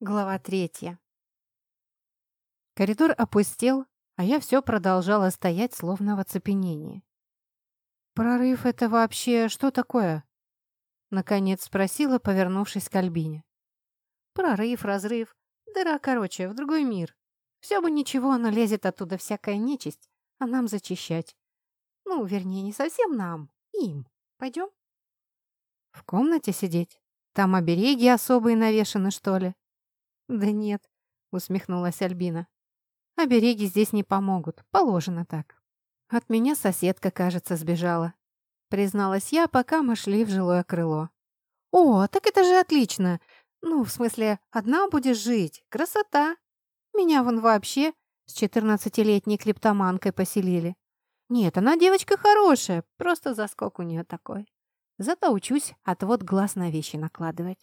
Глава третья. Коридор опустел, а я все продолжала стоять, словно в оцепенении. «Прорыв — это вообще что такое?» Наконец спросила, повернувшись к Альбине. «Прорыв, разрыв, дыра, короче, в другой мир. Все бы ничего, но лезет оттуда всякая нечисть, а нам зачищать. Ну, вернее, не совсем нам, им. Пойдем?» «В комнате сидеть? Там обереги особые навешаны, что ли?» «Да нет», — усмехнулась Альбина. «Обереги здесь не помогут. Положено так. От меня соседка, кажется, сбежала», — призналась я, пока мы шли в жилое крыло. «О, так это же отлично! Ну, в смысле, одна будешь жить. Красота! Меня вон вообще с четырнадцатилетней клептоманкой поселили. Нет, она девочка хорошая, просто заскок у нее такой. Зато учусь отвод глаз на вещи накладывать.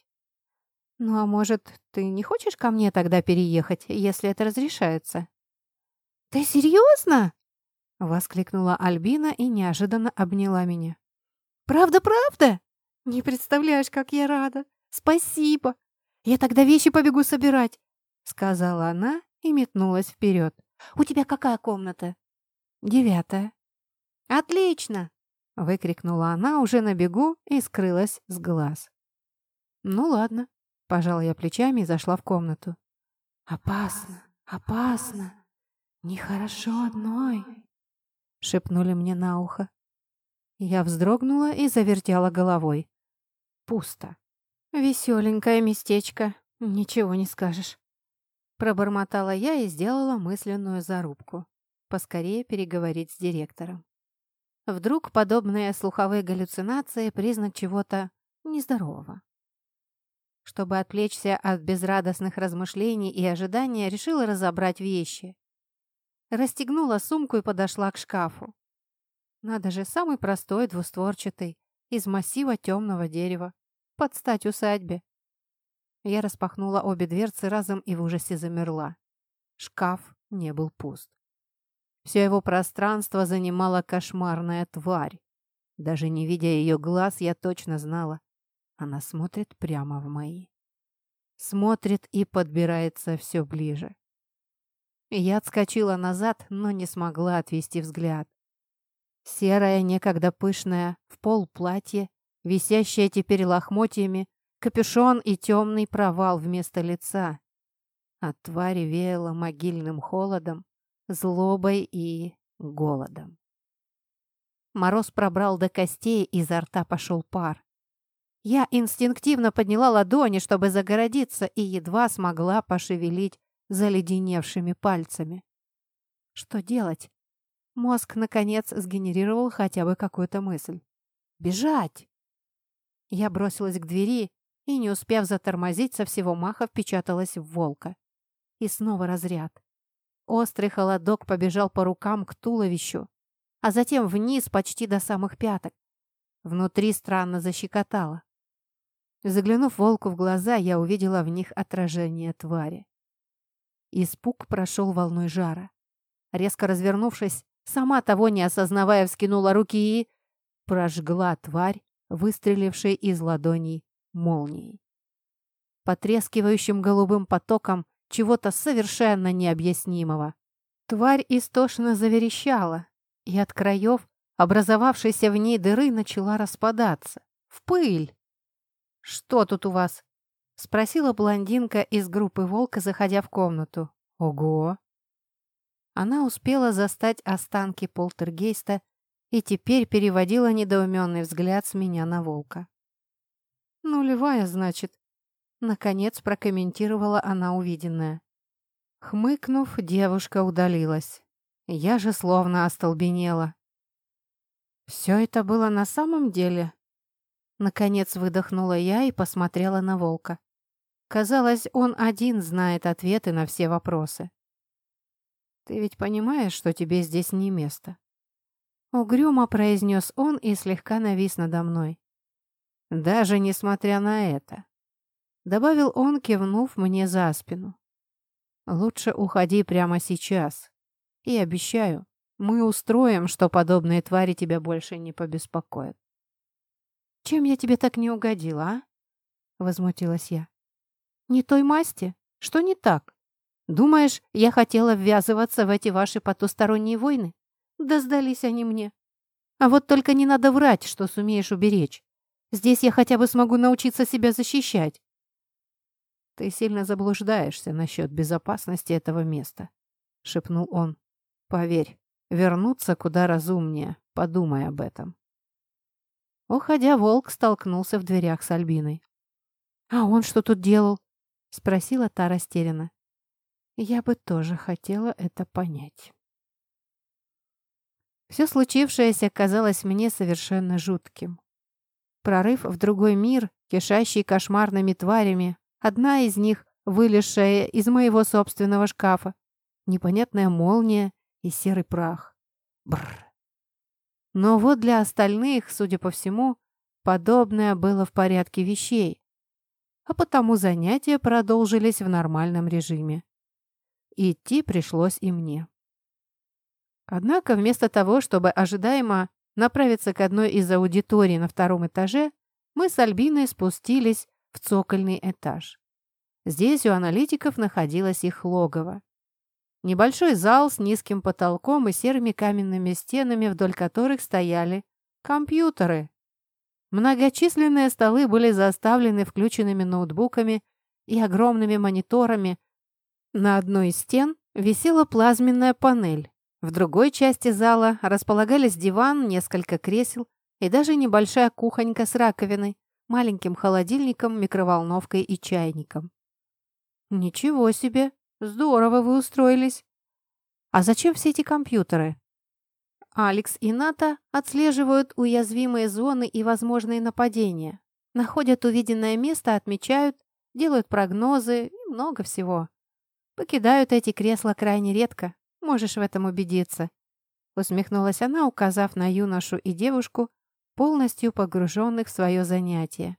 «Ну а может, ты не хочешь ко мне тогда переехать, если это разрешается?» «Ты серьезно?» — воскликнула Альбина и неожиданно обняла меня. «Правда, правда? Не представляешь, как я рада! Спасибо! Я тогда вещи побегу собирать!» — сказала она и метнулась вперед. «У тебя какая комната?» «Девятая». «Отлично!» — выкрикнула она уже на бегу и скрылась с глаз. «Ну ладно, Пожала я плечами и зашла в комнату. «Опасно, опасно, нехорошо одной», — шепнули мне на ухо. Я вздрогнула и завертела головой. Пусто. «Веселенькое местечко, ничего не скажешь». Пробормотала я и сделала мысленную зарубку. Поскорее переговорить с директором. Вдруг подобные слуховые галлюцинации – признак чего-то нездорового. Чтобы отвлечься от безрадостных размышлений и ожидания, решила разобрать вещи. Расстегнула сумку и подошла к шкафу. Надо же, самый простой, двустворчатый, из массива темного дерева. Под стать усадьбе. Я распахнула обе дверцы разом и в ужасе замерла. Шкаф не был пуст. Все его пространство занимала кошмарная тварь. Даже не видя ее глаз, я точно знала, она смотрит прямо в мои. Смотрит и подбирается все ближе. Я отскочила назад, но не смогла отвести взгляд. Серая, некогда пышная, в пол платье, висящая теперь лохмотьями, капюшон и темный провал вместо лица. От твари веяло могильным холодом, злобой и голодом. Мороз пробрал до костей, изо рта пошел пар. Я инстинктивно подняла ладони, чтобы загородиться, и едва смогла пошевелить заледеневшими пальцами. Что делать? Мозг, наконец, сгенерировал хотя бы какую-то мысль. «Бежать!» Я бросилась к двери и, не успев затормозить, со всего маха впечаталась в волка. И снова разряд. Острый холодок побежал по рукам к туловищу, а затем вниз почти до самых пяток. Внутри странно защекотало. Заглянув волку в глаза, я увидела в них отражение твари. Испуг прошел волной жара. Резко развернувшись, сама того не осознавая, вскинула руки и... прожгла тварь, выстрелившей из ладоней молнией. Потрескивающим голубым потоком чего-то совершенно необъяснимого. Тварь истошно заверещала, и от краев, образовавшейся в ней дыры, начала распадаться. В пыль! «Что тут у вас?» — спросила блондинка из группы «Волка», заходя в комнату. «Ого!» Она успела застать останки полтергейста и теперь переводила недоуменный взгляд с меня на волка. «Нулевая, значит?» Наконец прокомментировала она увиденное. Хмыкнув, девушка удалилась. Я же словно остолбенела. «Все это было на самом деле?» Наконец выдохнула я и посмотрела на волка. Казалось, он один знает ответы на все вопросы. «Ты ведь понимаешь, что тебе здесь не место?» Угрюмо произнес он и слегка навис надо мной. «Даже несмотря на это», — добавил он, кивнув мне за спину. «Лучше уходи прямо сейчас. И обещаю, мы устроим, что подобные твари тебя больше не побеспокоят». «Чем я тебе так не угодила, а?» — возмутилась я. «Не той масти? Что не так? Думаешь, я хотела ввязываться в эти ваши потусторонние войны? Да сдались они мне. А вот только не надо врать, что сумеешь уберечь. Здесь я хотя бы смогу научиться себя защищать. Ты сильно заблуждаешься насчет безопасности этого места, шепнул он. Поверь, вернуться куда разумнее. Подумай об этом. Уходя, волк столкнулся в дверях с Альбиной. «А он что тут делал?» — спросила та растерянно. «Я бы тоже хотела это понять». Все случившееся казалось мне совершенно жутким. Прорыв в другой мир, кишащий кошмарными тварями, одна из них, вылезшая из моего собственного шкафа, непонятная молния и серый прах. Бррр. Но вот для остальных, судя по всему, подобное было в порядке вещей, а потому занятия продолжились в нормальном режиме. Идти пришлось и мне. Однако вместо того, чтобы ожидаемо направиться к одной из аудиторий на втором этаже, мы с Альбиной спустились в цокольный этаж. Здесь у аналитиков находилось их логово. Небольшой зал с низким потолком и серыми каменными стенами, вдоль которых стояли компьютеры. Многочисленные столы были заставлены включенными ноутбуками и огромными мониторами. На одной из стен висела плазменная панель, в другой части зала располагались диван, несколько кресел и даже небольшая кухонька с раковиной, маленьким холодильником, микроволновкой и чайником. «Ничего себе! Здорово вы устроились! А зачем все эти компьютеры?» Алекс и Ната отслеживают уязвимые зоны и возможные нападения, находят увиденное место, отмечают, делают прогнозы и много всего. Покидают эти кресла крайне редко, Можешь в этом убедиться», — усмехнулась она, указав на юношу и девушку, полностью погруженных в свое занятие.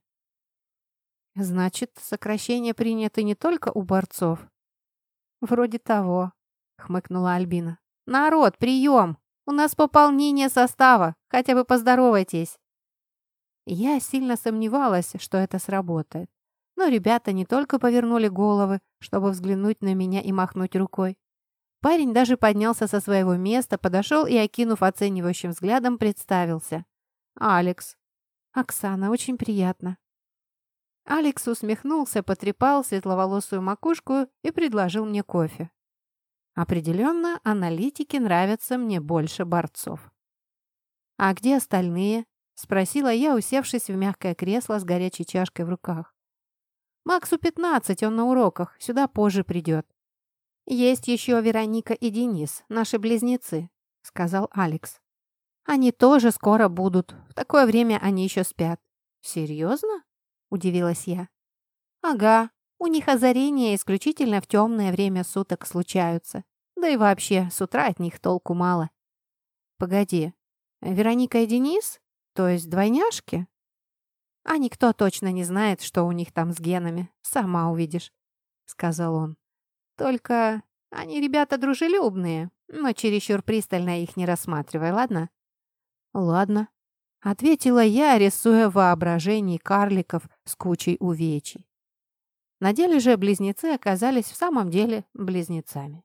«Значит, сокращения приняты не только у борцов?» «Вроде того», — хмыкнула Альбина. «Народ, прием! У нас пополнение состава, хотя бы поздоровайтесь!» Я сильно сомневалась, что это сработает. Но ребята не только повернули головы, чтобы взглянуть на меня и махнуть рукой, Парень даже поднялся со своего места, подошел и, окинув оценивающим взглядом, представился. «Алекс». «Оксана, очень приятно». Алекс усмехнулся, потрепал светловолосую макушку и предложил мне кофе. Определенно, аналитики нравятся мне больше борцов. «А где остальные?» — спросила я, усевшись в мягкое кресло с горячей чашкой в руках. «Максу пятнадцать, он на уроках, сюда позже придет». «Есть еще Вероника и Денис, наши близнецы», — сказал Алекс. «Они тоже скоро будут. В такое время они еще спят». «Серьезно?» — удивилась я. «Ага. У них озарения исключительно в темное время суток случаются. Да и вообще, с утра от них толку мало». «Погоди. Вероника и Денис? То есть двойняшки?» «А никто точно не знает, что у них там с генами. Сама увидишь», — сказал он. Только они ребята дружелюбные, но чересчур пристально их не рассматривай, ладно?» «Ладно», — ответила я, рисуя воображение карликов с кучей увечий. На деле же близнецы оказались в самом деле близнецами.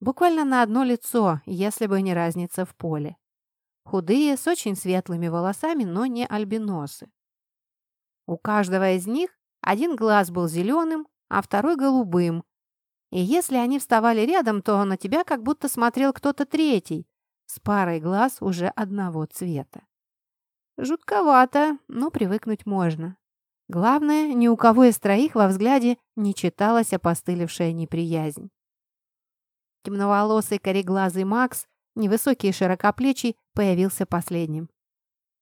Буквально на одно лицо, если бы не разница в поле. Худые, с очень светлыми волосами, но не альбиносы. У каждого из них один глаз был зеленым, а второй голубым, и если они вставали рядом, то на тебя как будто смотрел кто-то третий, с парой глаз уже одного цвета. Жутковато, но привыкнуть можно. Главное, ни у кого из троих во взгляде не читалась опостылевшая неприязнь. Темноволосый кореглазый Макс, невысокий и широкоплечий, появился последним.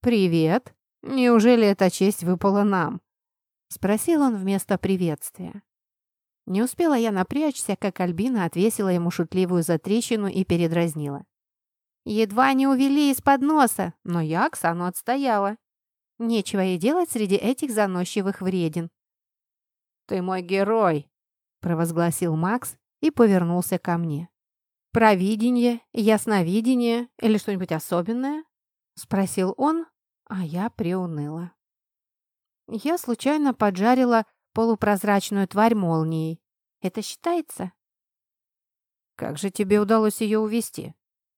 «Привет! Неужели эта честь выпала нам?» — спросил он вместо приветствия. Не успела я напрячься, как Альбина отвесила ему шутливую затрещину и передразнила. Едва не увели из-под носа, но я Оксану отстояла. Нечего ей делать среди этих заносчивых вреден. «Ты мой герой!» — провозгласил Макс и повернулся ко мне. «Провидение, ясновидение или что-нибудь особенное?» — спросил он, а я приуныла. Я случайно поджарила полупрозрачную тварь молнией. Это считается?» «Как же тебе удалось ее увести?» —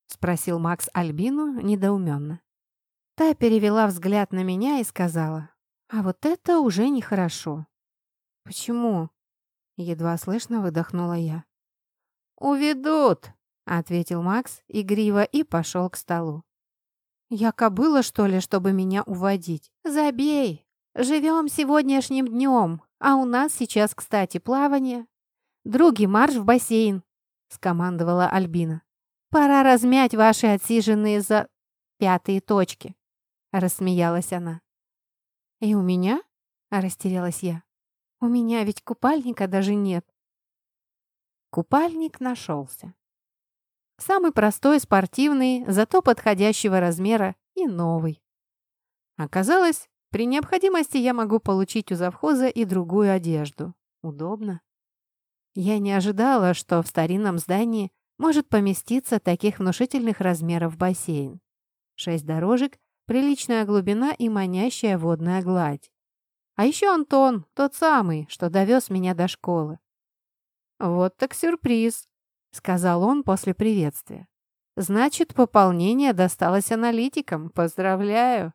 спросил Макс Альбину недоуменно. Та перевела взгляд на меня и сказала, «А вот это уже нехорошо». «Почему?» — едва слышно выдохнула я. «Уведут!» — ответил Макс игриво и пошел к столу. «Я кобыла, что ли, чтобы меня уводить? Забей! Живем сегодняшним днем, а у нас сейчас, кстати, плавание. Други, марш в бассейн!» — скомандовала Альбина. «Пора размять ваши отсиженные за пятые точки», — рассмеялась она. «И у меня?» — растерялась я. «У меня ведь купальника даже нет». Купальник нашелся. Самый простой, спортивный, зато подходящего размера и новый. Оказалось, при необходимости я могу получить у завхоза и другую одежду. Удобно. Я не ожидала, что в старинном здании может поместиться таких внушительных размеров бассейн. Шесть дорожек, приличная глубина и манящая водная гладь. А еще Антон, тот самый, что довез меня до школы. «Вот так сюрприз», — сказал он после приветствия. «Значит, пополнение досталось аналитикам. Поздравляю!»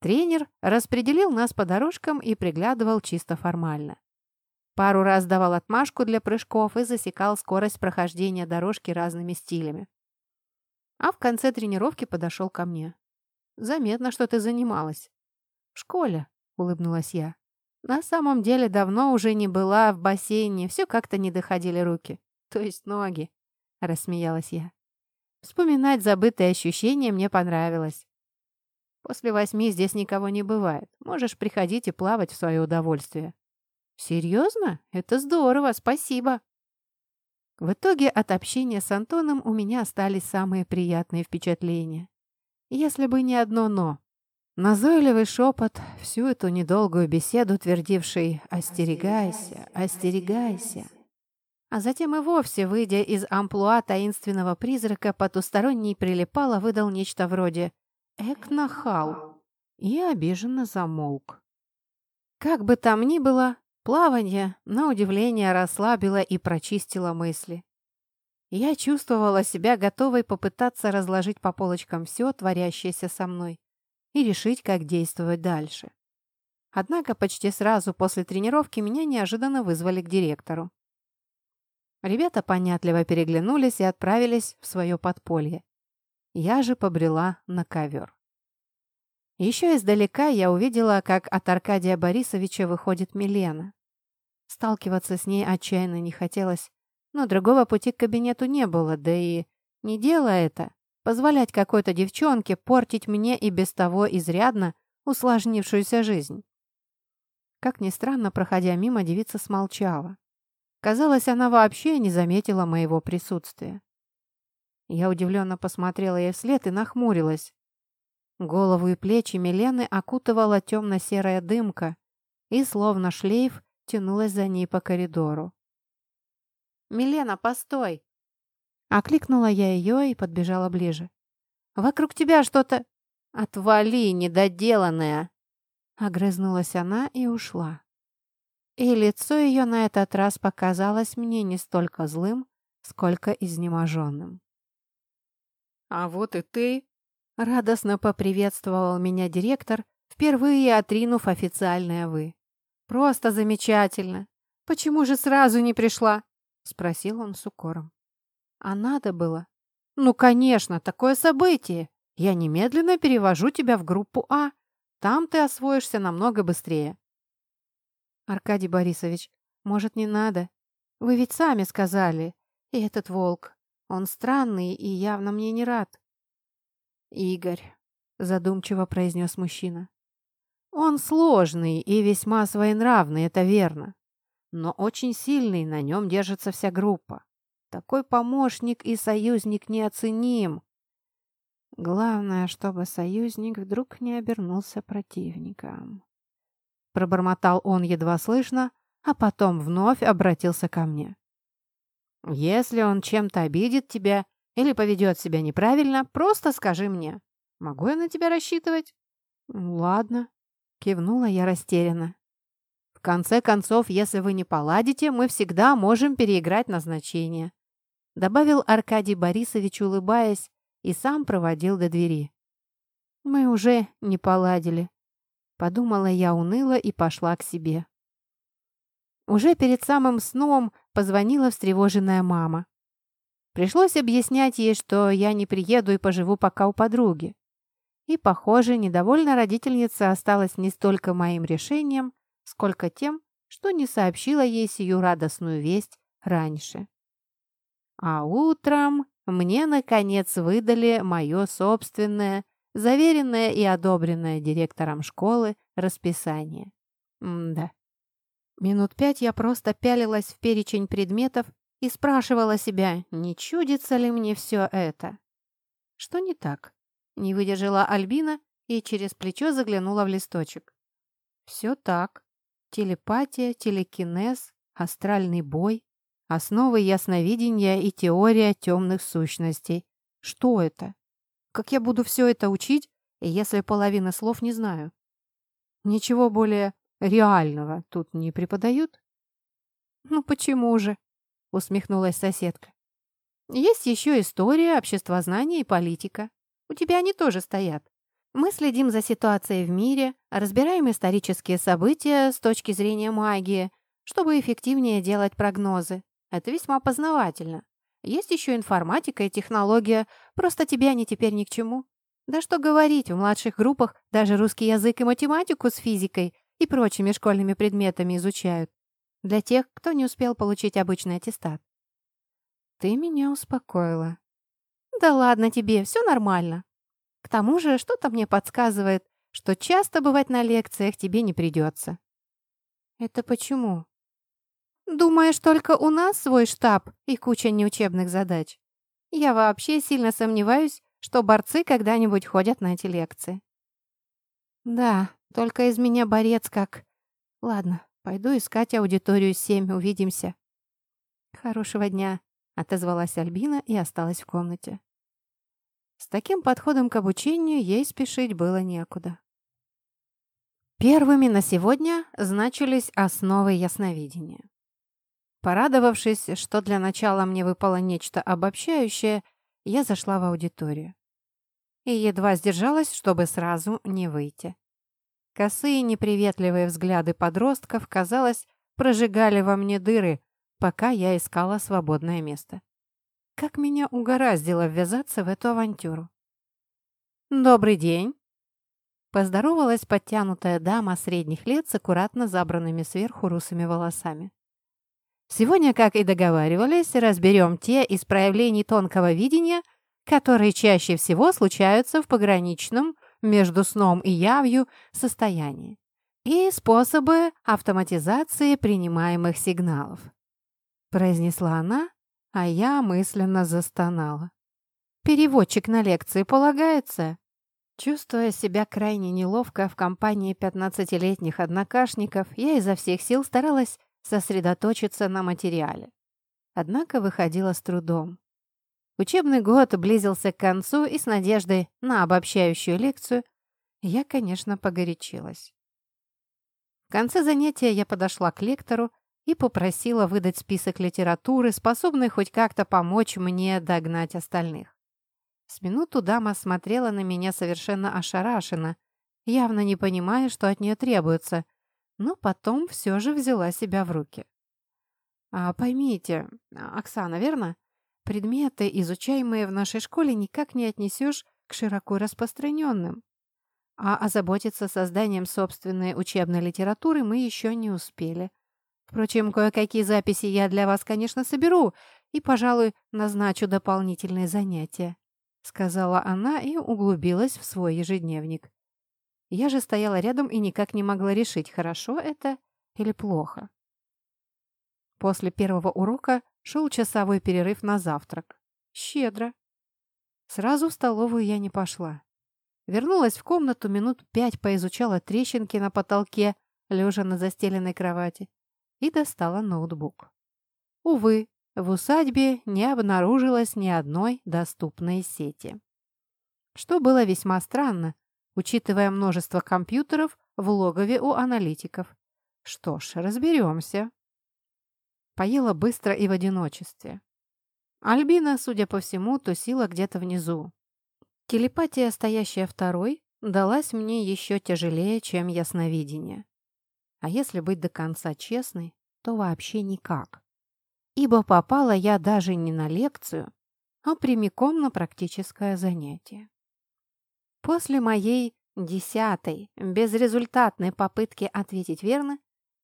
Тренер распределил нас по дорожкам и приглядывал чисто формально. Пару раз давал отмашку для прыжков и засекал скорость прохождения дорожки разными стилями. А в конце тренировки подошел ко мне. «Заметно, что ты занималась». «В школе», — улыбнулась я. На самом деле давно уже не была в бассейне, все как-то не доходили руки. То есть ноги, рассмеялась я. Вспоминать забытые ощущения мне понравилось. После восьми здесь никого не бывает. Можешь приходить и плавать в свое удовольствие. Серьезно? Это здорово, спасибо. В итоге от общения с Антоном у меня остались самые приятные впечатления. Если бы не одно «но». Назойливый шепот, всю эту недолгую беседу твердивший «Остерегайся, остерегайся». А затем и вовсе, выйдя из амплуа таинственного призрака, потусторонний прилипало, выдал нечто вроде «Эк нахал» и обиженно замолк. Как бы там ни было, плавание, на удивление, расслабило и прочистило мысли. Я чувствовала себя готовой попытаться разложить по полочкам все, творящееся со мной и решить, как действовать дальше. Однако почти сразу после тренировки меня неожиданно вызвали к директору. Ребята понятливо переглянулись и отправились в свое подполье. Я же побрела на ковер. Еще издалека я увидела, как от Аркадия Борисовича выходит Милена. Сталкиваться с ней отчаянно не хотелось, но другого пути к кабинету не было, да и не дело это позволять какой-то девчонке портить мне и без того изрядно усложнившуюся жизнь. Как ни странно, проходя мимо, девица смолчала. Казалось, она вообще не заметила моего присутствия. Я удивленно посмотрела ей вслед и нахмурилась. Голову и плечи Милены окутывала темно-серая дымка и, словно шлейф, тянулась за ней по коридору. «Милена, постой!» Окликнула я ее и подбежала ближе. «Вокруг тебя что-то...» «Отвали, недоделанная!» Огрызнулась она и ушла. И лицо ее на этот раз показалось мне не столько злым, сколько изнеможенным. «А вот и ты!» Радостно поприветствовал меня директор, впервые отринув официальное «вы». «Просто замечательно! Почему же сразу не пришла?» — спросил он с укором. А надо было? Ну, конечно, такое событие. Я немедленно перевожу тебя в группу А. Там ты освоишься намного быстрее. Аркадий Борисович, может, не надо? Вы ведь сами сказали. И этот волк, он странный и явно мне не рад. Игорь, задумчиво произнес мужчина. Он сложный и весьма своенравный, это верно. Но очень сильный, на нем держится вся группа. Такой помощник и союзник неоценим. Главное, чтобы союзник вдруг не обернулся противником. Пробормотал он едва слышно, а потом вновь обратился ко мне. «Если он чем-то обидит тебя или поведет себя неправильно, просто скажи мне. Могу я на тебя рассчитывать?» «Ладно», — кивнула я растерянно. «В конце концов, если вы не поладите, мы всегда можем переиграть назначение», добавил Аркадий Борисович, улыбаясь, и сам проводил до двери. «Мы уже не поладили», — подумала я уныло и пошла к себе. Уже перед самым сном позвонила встревоженная мама. Пришлось объяснять ей, что я не приеду и поживу пока у подруги. И, похоже, недовольна родительница осталась не столько моим решением, сколько тем, что не сообщила ей сию радостную весть раньше. А утром мне, наконец, выдали мое собственное, заверенное и одобренное директором школы расписание. М-да. Минут пять я просто пялилась в перечень предметов и спрашивала себя, не чудится ли мне все это. Что не так? Не выдержала Альбина и через плечо заглянула в листочек. Все так. Телепатия, телекинез, астральный бой, основы ясновидения и теория темных сущностей. Что это? Как я буду все это учить, если половины слов не знаю? Ничего более реального тут не преподают? Ну почему же? Усмехнулась соседка. Есть еще история, обществознание и политика. У тебя они тоже стоят. Мы следим за ситуацией в мире, разбираем исторические события с точки зрения магии, чтобы эффективнее делать прогнозы. Это весьма познавательно. Есть еще информатика и технология, просто тебе они теперь ни к чему. Да что говорить, в младших группах даже русский язык и математику с физикой и прочими школьными предметами изучают. Для тех, кто не успел получить обычный аттестат. Ты меня успокоила. Да ладно тебе, все нормально. К тому же что-то мне подсказывает, что часто бывать на лекциях тебе не придется. Это почему? Думаешь, только у нас свой штаб и куча неучебных задач? Я вообще сильно сомневаюсь, что борцы когда-нибудь ходят на эти лекции. Да, только из меня борец как... Ладно, пойду искать аудиторию 7, увидимся. Хорошего дня, отозвалась Альбина и осталась в комнате. С таким подходом к обучению ей спешить было некуда. Первыми на сегодня значились основы ясновидения. Порадовавшись, что для начала мне выпало нечто обобщающее, я зашла в аудиторию. И едва сдержалась, чтобы сразу не выйти. Косые неприветливые взгляды подростков, казалось, прожигали во мне дыры, пока я искала свободное место. Как меня угораздило ввязаться в эту авантюру. «Добрый день!» Поздоровалась подтянутая дама средних лет с аккуратно забранными сверху русыми волосами. Сегодня, как и договаривались, разберем те из проявлений тонкого видения, которые чаще всего случаются в пограничном между сном и явью состоянии, и способы автоматизации принимаемых сигналов. Произнесла она, а я мысленно застонала. «Переводчик на лекции полагается?» Чувствуя себя крайне неловко в компании пятнадцатилетних однокашников, я изо всех сил старалась сосредоточиться на материале. Однако выходила с трудом. Учебный год близился к концу, и с надеждой на обобщающую лекцию я, конечно, погорячилась. В конце занятия я подошла к лектору и попросила выдать список литературы, способной хоть как-то помочь мне догнать остальных. С минуту дама смотрела на меня совершенно ошарашенно, явно не понимая, что от нее требуется, но потом все же взяла себя в руки. А, «Поймите, Оксана, верно? Предметы, изучаемые в нашей школе, никак не отнесешь к широко распространенным. А озаботиться созданием собственной учебной литературы мы еще не успели. Впрочем, кое-какие записи я для вас, конечно, соберу и, пожалуй, назначу дополнительные занятия», — сказала она и углубилась в свой ежедневник. Я же стояла рядом и никак не могла решить, хорошо это или плохо. После первого урока шел часовой перерыв на завтрак. Щедро. Сразу в столовую я не пошла. Вернулась в комнату, минут пять поизучала трещинки на потолке, лежа на застеленной кровати и достала ноутбук. Увы, в усадьбе не обнаружилось ни одной доступной сети. Что было весьма странно, учитывая множество компьютеров в логове у аналитиков. Что ж, разберемся. Поела быстро и в одиночестве. Альбина, судя по всему, тусила где-то внизу. Телепатия, стоящая второй, далась мне еще тяжелее, чем ясновидение. А если быть до конца честной, то вообще никак. Ибо попала я даже не на лекцию, а прямиком на практическое занятие. После моей десятой безрезультатной попытки ответить верно,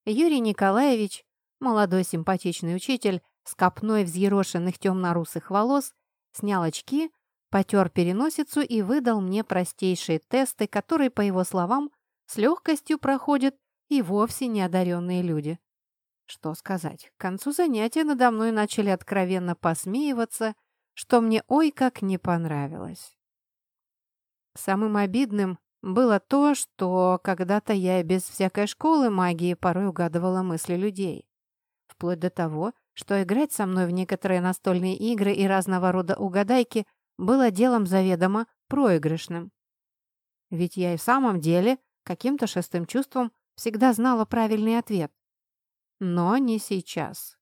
Юрий Николаевич, молодой симпатичный учитель с копной взъерошенных темно-русых волос, снял очки, потер переносицу и выдал мне простейшие тесты, которые, по его словам, с легкостью проходят и вовсе неодаренные люди. Что сказать, к концу занятия надо мной начали откровенно посмеиваться, что мне ой как не понравилось. Самым обидным было то, что когда-то я без всякой школы магии порой угадывала мысли людей. Вплоть до того, что играть со мной в некоторые настольные игры и разного рода угадайки было делом заведомо проигрышным. Ведь я и в самом деле каким-то шестым чувством всегда знала правильный ответ. Но не сейчас.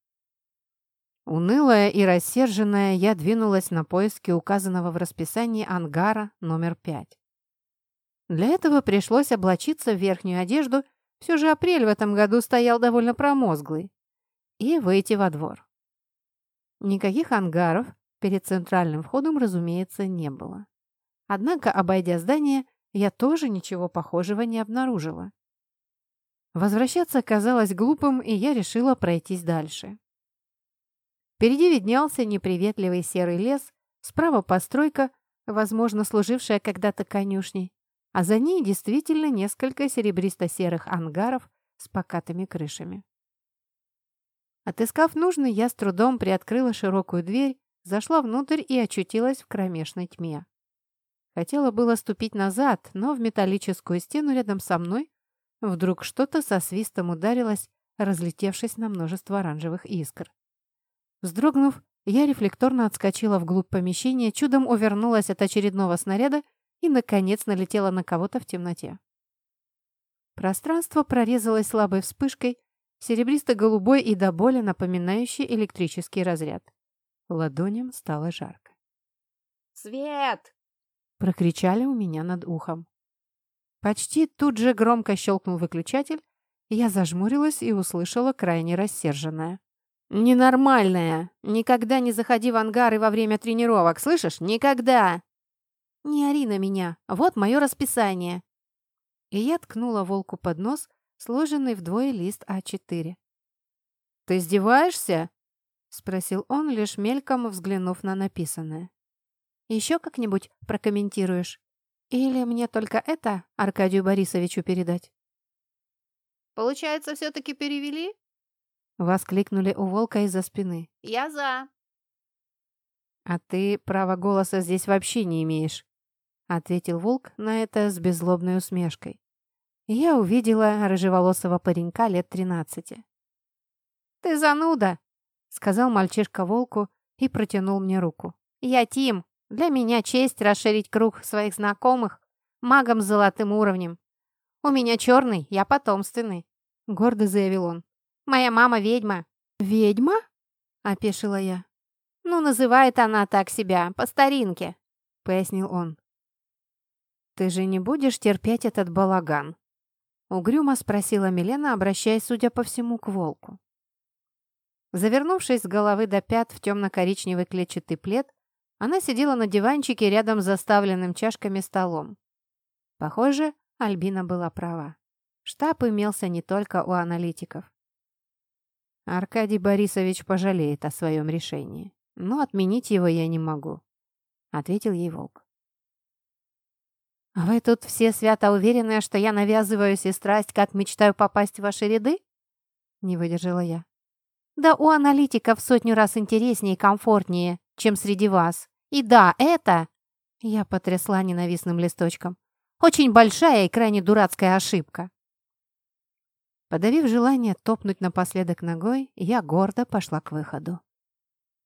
Унылая и рассерженная, я двинулась на поиски указанного в расписании ангара номер пять. Для этого пришлось облачиться в верхнюю одежду, все же апрель в этом году стоял довольно промозглый, и выйти во двор. Никаких ангаров перед центральным входом, разумеется, не было. Однако, обойдя здание, я тоже ничего похожего не обнаружила. Возвращаться казалось глупым, и я решила пройтись дальше. Впереди виднелся неприветливый серый лес, справа постройка, возможно, служившая когда-то конюшней, а за ней действительно несколько серебристо-серых ангаров с покатыми крышами. Отыскав нужный, я с трудом приоткрыла широкую дверь, зашла внутрь и очутилась в кромешной тьме. Хотела было ступить назад, но в металлическую стену рядом со мной вдруг что-то со свистом ударилось, разлетевшись на множество оранжевых искр. Вздрогнув, я рефлекторно отскочила вглубь помещения, чудом увернулась от очередного снаряда и, наконец, налетела на кого-то в темноте. Пространство прорезалось слабой вспышкой, серебристо-голубой и до боли напоминающий электрический разряд. Ладоням стало жарко. «Свет!» — прокричали у меня над ухом. Почти тут же громко щелкнул выключатель, и я зажмурилась и услышала крайне рассерженное. «Ненормальная! Никогда не заходи в ангары во время тренировок, слышишь? Никогда!» «Не ори на меня! Вот мое расписание!» И я ткнула волку под нос, сложенный вдвое лист А4. «Ты издеваешься?» — спросил он, лишь мельком взглянув на написанное. «Еще как-нибудь прокомментируешь? Или мне только это Аркадию Борисовичу передать?» «Получается, все-таки перевели?» — воскликнули у волка из-за спины. «Я за!» «А ты права голоса здесь вообще не имеешь», — ответил волк на это с беззлобной усмешкой. Я увидела рыжеволосого паренька лет тринадцати. «Ты зануда!» — сказал мальчишка волку и протянул мне руку. «Я Тим. Для меня честь расширить круг своих знакомых магом с золотым уровнем. У меня черный, я потомственный», — гордо заявил он. «Моя мама ведьма». «Ведьма?» — опешила я. «Ну, называет она так себя, по старинке», — пояснил он. «Ты же не будешь терпеть этот балаган?» Угрюмо спросила Милена, обращаясь, судя по всему, к волку. Завернувшись с головы до пят в темно-коричневый клетчатый плед, она сидела на диванчике рядом с заставленным чашками столом. Похоже, Альбина была права. Штаб имелся не только у аналитиков. Аркадий Борисович пожалеет о своем решении, но отменить его я не могу, — ответил ей волк. «Вы тут все свято уверены, что я навязываю и страсть, как мечтаю попасть в ваши ряды?» Не выдержала я. «Да у аналитиков сотню раз интереснее и комфортнее, чем среди вас. И да, это...» Я потрясла ненавистным листочком. «Очень большая и крайне дурацкая ошибка». Подавив желание топнуть напоследок ногой, я гордо пошла к выходу.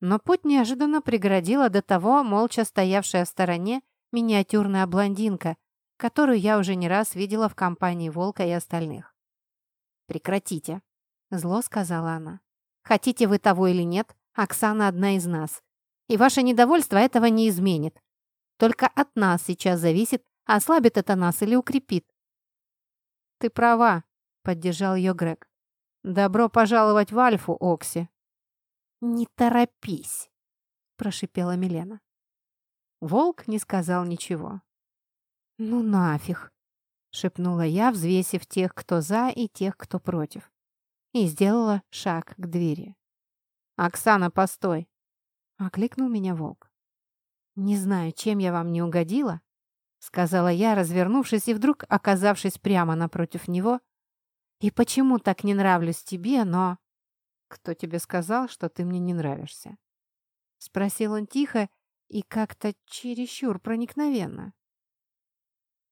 Но путь неожиданно преградила до того молча стоявшая в стороне миниатюрная блондинка, которую я уже не раз видела в компании Волка и остальных. «Прекратите», — зло сказала она. «Хотите вы того или нет, Оксана одна из нас. И ваше недовольство этого не изменит. Только от нас сейчас зависит, ослабит это нас или укрепит». «Ты права», — поддержал ее Грег. «Добро пожаловать в Альфу, Окси». «Не торопись», — прошипела Милена. Волк не сказал ничего. «Ну нафиг!» — шепнула я, взвесив тех, кто за, и тех, кто против. И сделала шаг к двери. «Оксана, постой!» — окликнул меня волк. «Не знаю, чем я вам не угодила», — сказала я, развернувшись и вдруг оказавшись прямо напротив него. «И почему так не нравлюсь тебе, но...» «Кто тебе сказал, что ты мне не нравишься?» — спросил он тихо и как-то чересчур проникновенно.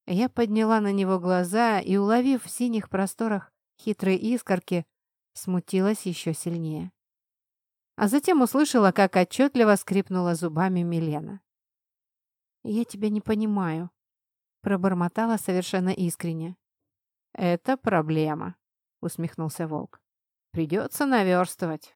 Я подняла на него глаза и, уловив в синих просторах хитрые искорки, смутилась еще сильнее. А затем услышала, как отчетливо скрипнула зубами Милена. «Я тебя не понимаю», — пробормотала совершенно искренне. «Это проблема», — усмехнулся волк. «Придется наверстывать».